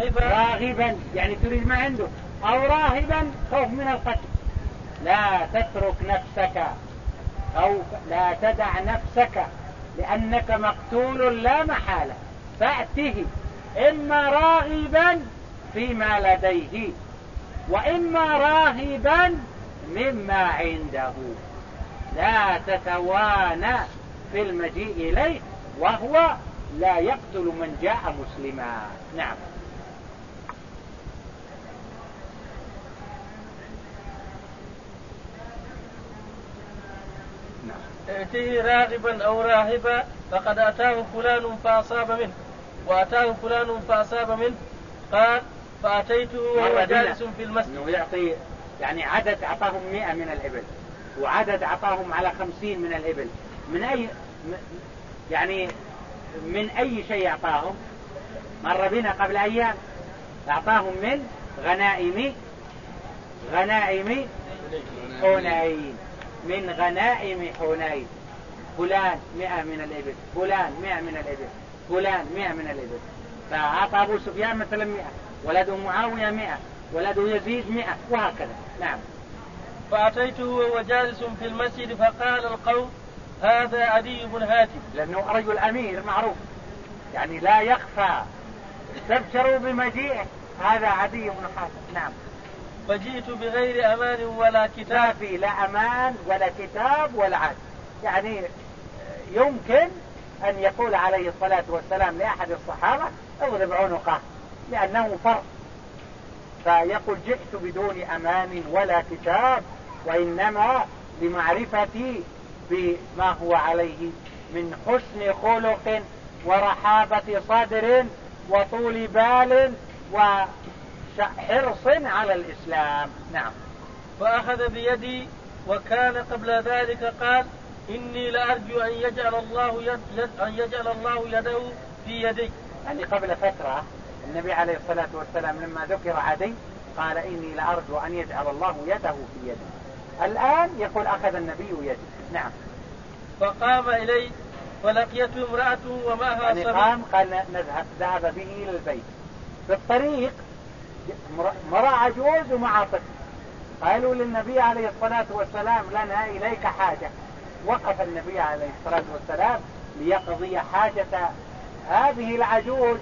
راغبا؟ يعني تريد ما عنده. أو راهبا خوف من القتل. لا تترك نفسك. أو لا تدع نفسك لأنك مقتول لا محالة. فأته إما راغبا فيما لديه وإما راهبا مما عنده. لا تتوانى في المجيء إليه وهو لا يقتل من جاء مسلما. نعم. ائته راغبا أو راهبا فقد أتاه فلان فأصاب منه. وأتاه فلان فأصاب منه. قال فأتيته وهو جالس في المسجد. إنه يعطي يعني عدد أعطاهم مئة من الإبل وعدد أعطاهم على خمسين من الإبل. من أي يعني من أي شيء أعطاهم؟ مر بنا قبل أيام. أعطاهم من غنائم غنائم حنين من غنائم حنين. فلان مئة من الإبل فلان مئة من الإبل فلان مئة من الإبل. فأعطى أبو سفيان مثلا مئة ولده معاوية مئة ولده يزيد مئة وهكذا. نعم. فأتيته وهو جالس في المسجد فقال القوم هذا عدي بن هاتم لأنه رجل أمير معروف. يعني لا يخفى. استبشروا بمجيئه هذا عدي بن حاتم. نعم. فجئت بغير أمان ولا كتاب. في لا أمان ولا كتاب ولا عهد يعني يمكن أن يقول عليه الصلاة والسلام لأحد الصحابة اضرب عنقه لأنه فرق فيقول جئت بدون أمان ولا كتاب وإنما لمعرفتي بما هو عليه من حسن خلق ورحابة صدر وطول بال وحرص على الإسلام. نعم. فأخذ بيدي وكان قبل ذلك قال إني لأرجو أن يجعل الله يد, يد أن يجعل الله يده في يدي. يعني قبل فترة النبي عليه الصلاة والسلام لما ذكر عدي قال إني لأرجو أن يجعل الله يده في يدي. الآن يقول أخذ النبي يدي. نعم. فقام إلي فلقيته امرأته ومعها يعني قام قال نذهب ذهب به إلى البيت. في الطريق مرأة عجوز ومع طفل قالوا للنبي عليه الصلاة والسلام لنا إليك حاجة. وقف النبي عليه الصلاة والسلام ليقضي حاجة هذه العجوز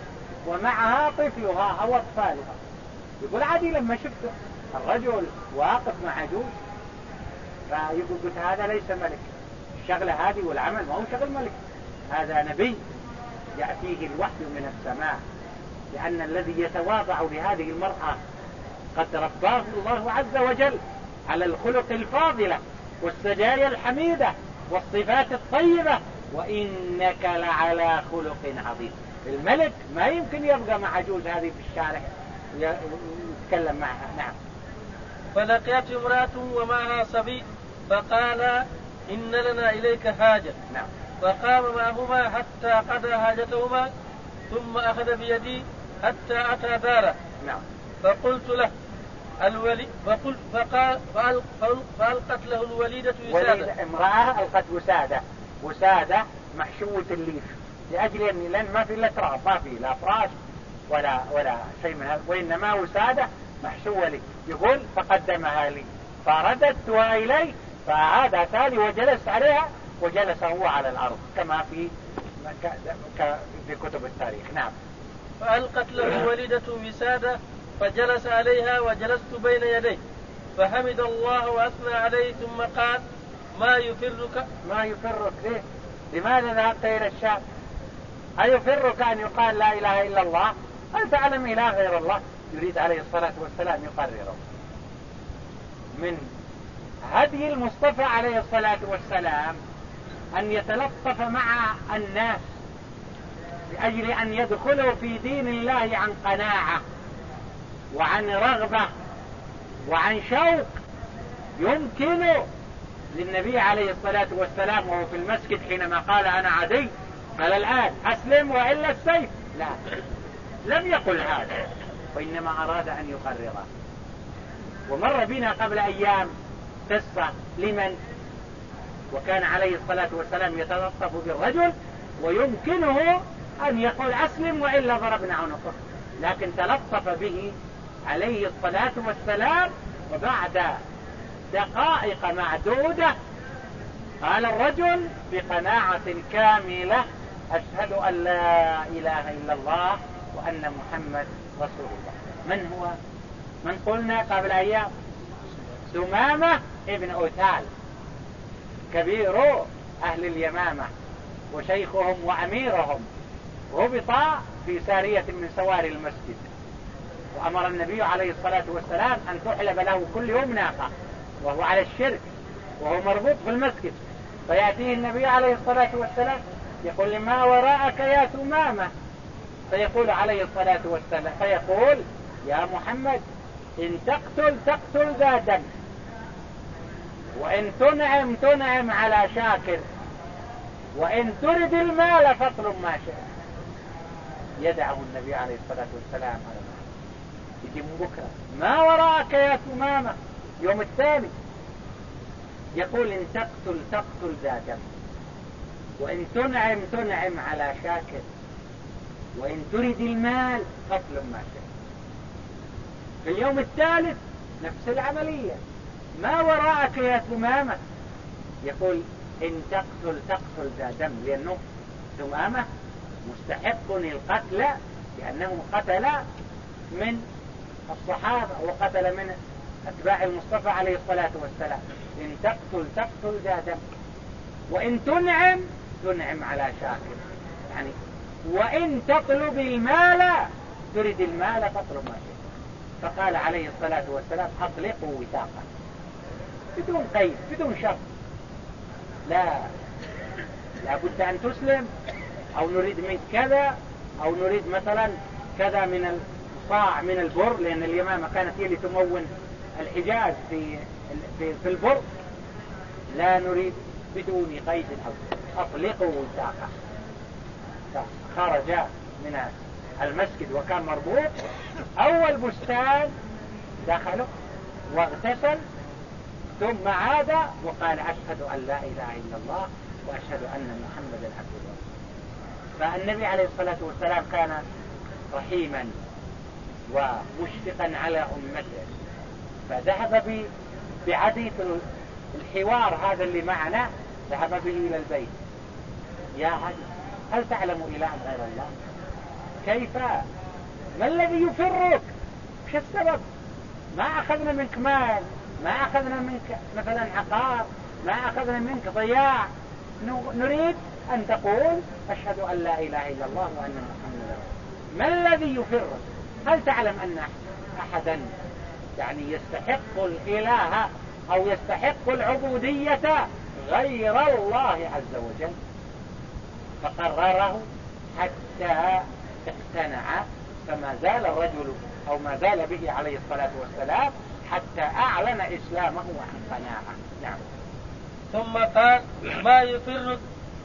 ومعها طفلها أو أطفالها. يقول عادي لما شفت الرجل واقف مع عجوز فيقول قلت هذا ليس ملك. الشغلة هذه والعمل ما هو شغل ملك. هذا نبي يأتيه الوحي من السماء. لأن الذي يتواضع لهذه المرأة قد رباه الله عز وجل على الخلق الفاضلة والسجايا الحميدة والصفات الطيبة وإنك لعلى خلق عظيم. الملك ما يمكن يبقى مع عجوز هذه في الشارع يتكلم معها. نعم. فلقيت امرأة ومعها صبي فقال إن لنا إليك حاجة. نعم. فقام معهما حتى قضى حاجتهما ثم أخذ بيدي حتى أتى داره نعم. فقلت له الولي فقلت فقال فألقت له الوليدة وسادة. امرأة ألقت وسادة. وسادة محشوة الليف. لأجل أن لأن ما في إلا تراب ما في لا فراش ولا ولا شيء من هذا. وإنما وسادة محشوة لي. يقول فقدمها لي. فرددتها إلي فعاد تالي وجلس عليها وجلس هو على الأرض كما في في كتب التاريخ. نعم. فألقت له الوليدة وسادة فجلس عليها وجلست بين يديه. فحمد الله وأثنى عليه ثم قال ما يفرك ما يفرك؟ ليه لماذا ذهبت إلى الشام؟ أيفرك أن يقال لا إله إلا الله؟ هل تعلم إله غير الله؟ يريد عليه الصلاة والسلام يقرره. من هدي المصطفى عليه الصلاة والسلام أن يتلطف مع الناس لأجل أن يدخلوا في دين الله عن قناعة وعن رغبة وعن شوق يمكن للنبي عليه الصلاة والسلام وهو في المسجد حينما قال أنا عدي قال الآن أسلم وإلا السيف. لا لم يقل هذا وإنما أراد أن يقرره. ومر بنا قبل أيام قصة لمن؟ وكان عليه الصلاة والسلام يتلطف بالرجل ويمكنه أن يقول أسلم وإلا ضربنا عنقه لكن تلطف به عليه الصلاة والسلام وبعد دقائق معدودة قال الرجل بقناعة كاملة أشهد أن لا إله إلا الله وأن محمد رسول الله. من هو؟ من قلنا قبل أيام؟ سمامة ابن أوثال كبير أهل اليمامة وشيخهم وأميرهم. ربط في سارية من سواري المسجد. وأمر النبي عليه الصلاة والسلام أن تحلب له كل يوم ناقة وهو على الشرك وهو مربوط في المسجد. فيأتيه النبي عليه الصلاة والسلام يقول ما وراءك يا ثمامة؟ فيقول عليه الصلاة والسلام فيقول يا محمد إن تقتل تقتل ذا دم وإن تنعم تنعم على شاكر وإن ترد المال فاطلب ما شاء. يدعه النبي عليه الصلاة والسلام على يجي من بكرة. ما وراءك يا ثمامة؟ يوم الثاني. يقول إن تقتل تقتل ذا دم. وإن تنعم تنعم على شاكر. وإن تريد المال فاطلب ما شاء. في اليوم الثالث نفس العملية. ما وراءك يا ثمامة؟ يقول إن تقتل تقتل ذا دم. لأنه ثمامة مستحق القتل لأنه قتل من الصحابة وقتل من أتباع المصطفى عليه الصلاة والسلام. إن تقتل تقتل ذا دم. وإن تنعم تنعم على شاكر. يعني وإن تطلب المال تريد المال تطلب ما شئت. فقال عليه الصلاة والسلام أطلقوا وثاقا. بدون قيد بدون شرط. لا لابد أن تسلم. أو نريد منك كذا أو نريد مثلا كذا من الصاع من البر لأن اليمامة كانت هي اللي تمون الحجاز في في, البر. لا نريد بدون قيد أو أطلقوا وثاقا خرج من المسجد وكان مربوط. أول بستان دخله واغتسل. ثم عاد وقال أشهد أن لا إله إلا الله وأشهد أن محمدا عبده فالنبي عليه الصلاة والسلام كان رحيما ومشفقا على أمته. فذهب بعديد الحوار هذا اللي معنا ذهب به إلى البيت. يا علي هل تعلم إله غير الله؟ كيف؟ ما الذي يفرك؟ إيش السبب؟ ما أخذنا منك مال ما أخذنا منك مثلا عقار ما أخذنا منك ضياع. نريد أن تقول أشهد أن لا إله إلا الله وأن محمدا ما الذي يفرك؟ هل تعلم أن أحدا يعني يستحق الإله أو يستحق العبودية غير الله عز وجل؟ فقرره حتى اقتنع فما زال الرجل أو ما زال به عليه الصلاة والسلام حتى أعلن إسلامه عن قناعة نعم. ثم قال ما يفرك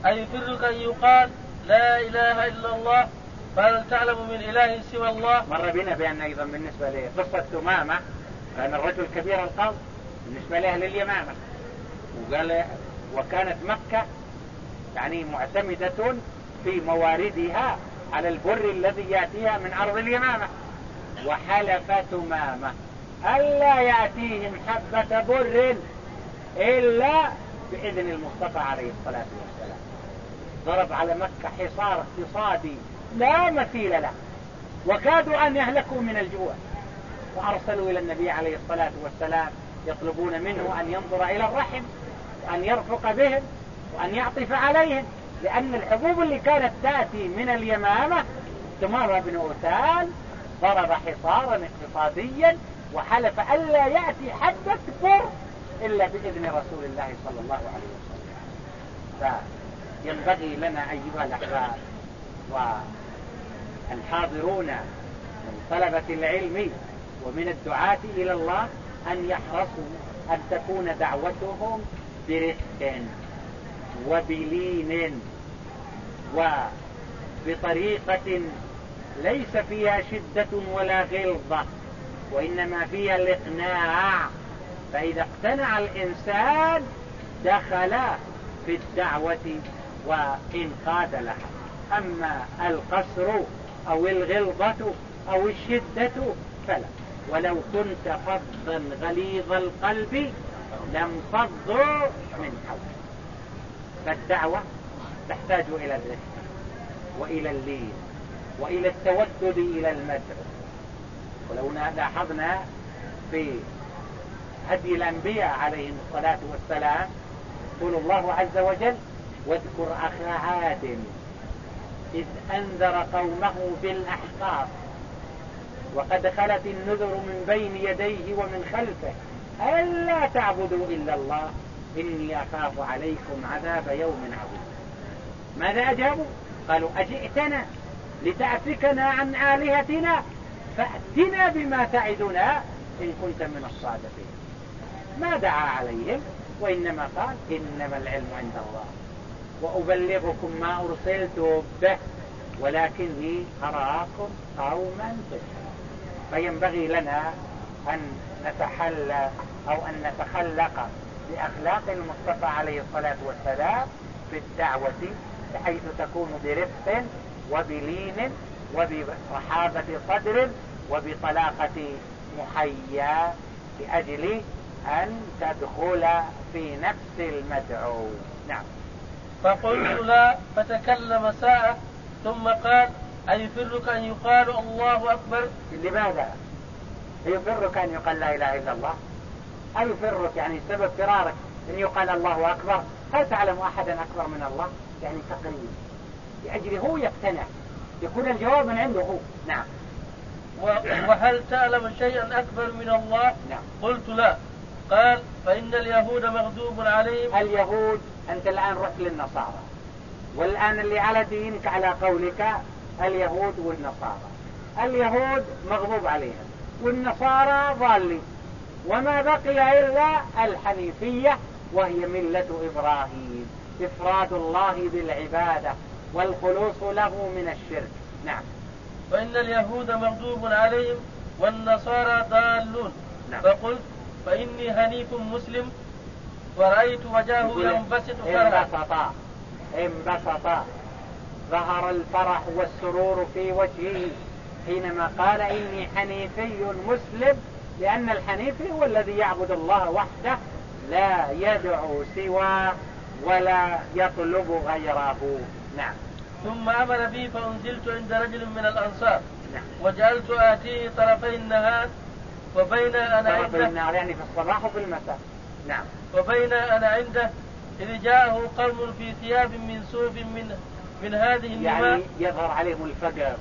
أي يفرك أن يقال لا إله إلا الله فهل تعلم من إله سوى الله؟ مر بنا بأن أيضا بالنسبة لقصة ثمامة كان الرجل كبير القوم بالنسبة لأهل اليمامة وقال وكانت مكة يعني معتمدة في مواردها على البر الذي يأتيها من أرض اليمامة. وحلف تمامة ألا يأتيهم حبة بر إلا بإذن المصطفى عليه الصلاة والسلام. ضرب على مكة حصار اقتصادي لا مثيل له. وكادوا أن يهلكوا من الجوع. وأرسلوا إلى النبي عليه الصلاة والسلام يطلبون منه أن ينظر إلى الرحم وأن يرفق بهم وأن يعطف عليهم. لأن الحبوب اللي كانت تأتي من اليمامة تمر بن أوتال ضرب حصارا اقتصاديا وحلف ألا يأتي حبة بر إلا بإذن رسول الله صلى الله عليه وسلم. فينبغي لنا أيها الأحباب والحاضرون من طلبة العلم ومن الدعاة إلى الله أن يحرصوا أن تكون دعوتهم برفق وبلين وبطريقة ليس فيها شدة ولا غلظة وإنما فيها الإقناع. فإذا اقتنع الإنسان دخل في الدعوة وانقاد لها أما القصر أو الغلظة أو الشدة فلا. ولو كنت فظا غليظ القلب لم فضوا من حولك. فالدعوة تحتاج إلى الرفق وإلى اللين وإلى التودد إلى المدعو. ولو لاحظنا في هدي الأنبياء عليهم الصلاة والسلام يقول الله عز وجل واذكر أخا عاد إذ أنذر قومه بالأحقاف. وقد خلت النذر من بين يديه ومن خلفه. ألا تعبدوا إلا الله إني أخاف عليكم عذاب يوم عظيم. ماذا أجابوا؟ قالوا أجئتنا لتأفكنا عن آلهتنا؟ فأتنا بما تعدنا إن كنت من الصادقين. ما دعا عليهم وإنما قال إنما العلم عند الله. وأبلغكم ما أرسلت به ولكني أراكم قوما تجهلون فينبغي لنا أن نتحلى أو أن نتخلق بأخلاق المصطفى عليه الصلاة والسلام في الدعوة بحيث تكون برفق وبلين وبرحابة صدر وبطلاقة محيا لأجل أن تدخل في نفس المدعو. نعم. فقلت لا فتكلم ساعة ثم قال أيفرك أن يقال الله أكبر؟ لماذا؟ أيفرك أن يقال لا إله إلا الله؟ أيفرك؟ يعني سبب فرارك أن يقال الله أكبر؟ هل تعلم أحدا أكبر من الله؟ يعني تقريب لأجل هو يقتنع. يكون الجواب من عنده هو. نعم. وهل تعلم شيئا أكبر من الله؟ نعم. قلت لا. قال فإن اليهود مغضوب عليهم. اليهود أنت الآن رحت للنصارى. والآن اللي على دينك على قولك اليهود والنصارى. اليهود مغضوب عليهم والنصارى ضالين. وما بقي إلا الحنيفية وهي ملة إبراهيم. إفراد الله بالعبادة والخلوص له من الشرك. نعم. فإن اليهود مغضوب عليهم والنصارى ضالون. نعم. فقلت فإني هنيف مسلم. ورأيت وجهه ينبسط فرحا. انبسط. انبسط. ظهر الفرح والسرور في وجهه حينما قال إني حنيفي مسلم لأن الحنيفي هو الذي يعبد الله وحده لا يدعو سواه ولا يطلب غيره. نعم. ثم أمر بي فأنزلت عند رجل من الأنصار. نعم. وجعلت آتيه طرفي النهار. وبين أنا عنده النار يعني في الصباح وفي المساء نعم. وبين أنا عنده إذ جاءه قوم في ثياب من صوف من من هذه النماء يعني يظهر عليهم الفقر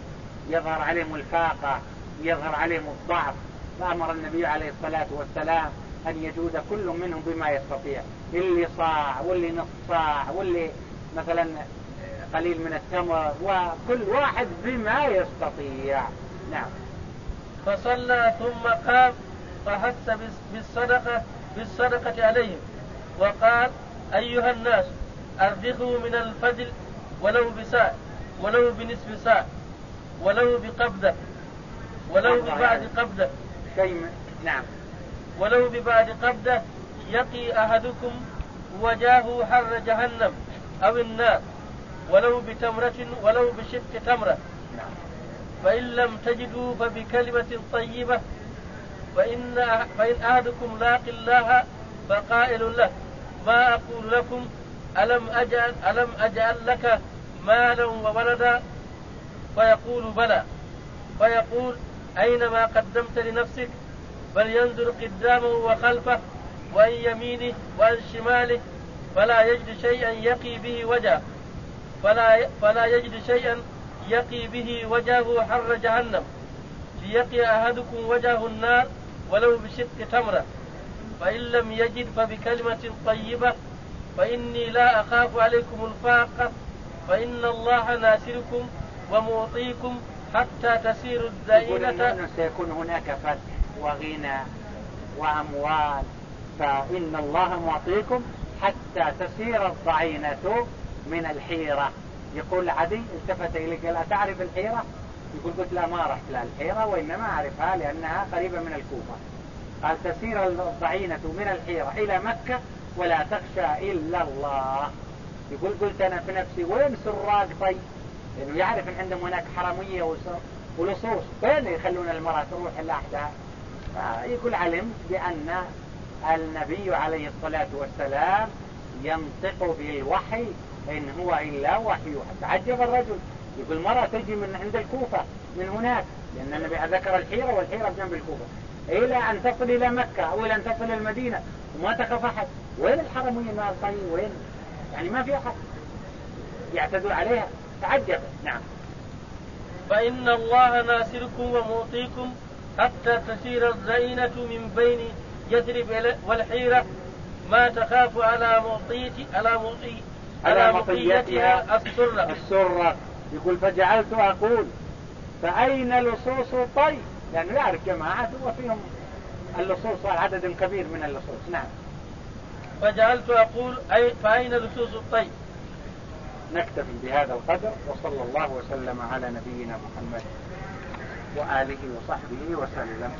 يظهر عليهم الفاقة يظهر عليهم الضعف. فأمر النبي عليه الصلاة والسلام أن يجود كل منهم بما يستطيع. اللي صاع واللي نص صاع واللي مثلا قليل من التمر وكل واحد بما يستطيع. نعم. فصلى ثم قام فحث بالصدقة بالصدقة عليهم. وقال أيها الناس أرضخوا من الفضل ولو بساع ولو بنصف ساع ولو بقبضة ولو ببعد قبضة. شيء نعم. ولو ببعد قبضة يقي أحدكم وجاه حر جهنم أو النار ولو بتمرة ولو بشق تمرة. نعم. فإن لم تجدوا فبكلمة طيبة فإن فإن أحدكم لاق الله فقائل له ما أقول لكم؟ ألم أجعل ألم أجعل لك مالا وولدا؟ فيقول بلى. فيقول أين ما قدمت لنفسك؟ بل ينظر قدامه وخلفه وعن يمينه وعن شماله فلا يجد شيئا يقي به وجهه. فلا فلا يجد شيئا يقي به وجهه حر جهنم ليقي أحدكم وجهه النار ولو بشق تمرة. فإن لم يجد فبكلمة طيبة فإني لا أخاف عليكم الفاقة. فإن الله ناصركم ومعطيكم حتى تسير الدائنة سيكون هناك فتح وغنى وأموال فإن الله معطيكم حتى تسير الضعينة من الحيرة. يقول عدي التفت إلي قال أتعرف الحيرة؟ يقول قلت لا ما رحت لها الحيرة وإنما أعرفها لأنها قريبة من الكوفة. قال تسير الضعينة من الحيرة إلى مكة ولا تخشى إلا الله. يقول قلت أنا في نفسي وين سراق طيب لأنه يعرف أن عندهم هناك حرمية ولصوص. وين يخلون المرأة تروح لوحدها يقول علمت بأن النبي عليه الصلاة والسلام ينطق بالوحي إن هو إلا وحي. تعجب الرجل. يقول المرأة تجي من عند الكوفة من هناك. لأن النبي ذكر الحيرة والحيرة بجنب الكوفة. إلى أن تصل إلى مكة أو إلى أن تصل المدينة وما تخاف أحد. وين الحرمية مع الصين وين؟ يعني ما في أحد. يعتدوا عليها. تعجب. نعم. فإن الله ناصركم ومعطيكم حتى تسير الزينة من بين يثرب والحيرة. ما تخاف على معطيتي على معطي على مطيتها السرة السرة يقول فجعلت أقول فأين لصوص طي لأنه يعرف جماعات وفيهم اللصوص عدد كبير من اللصوص. نعم. فجعلت أقول أي فأين لصوص الطي نكتفي بهذا القدر وصلى الله وسلم على نبينا محمد وآله وصحبه وسلم.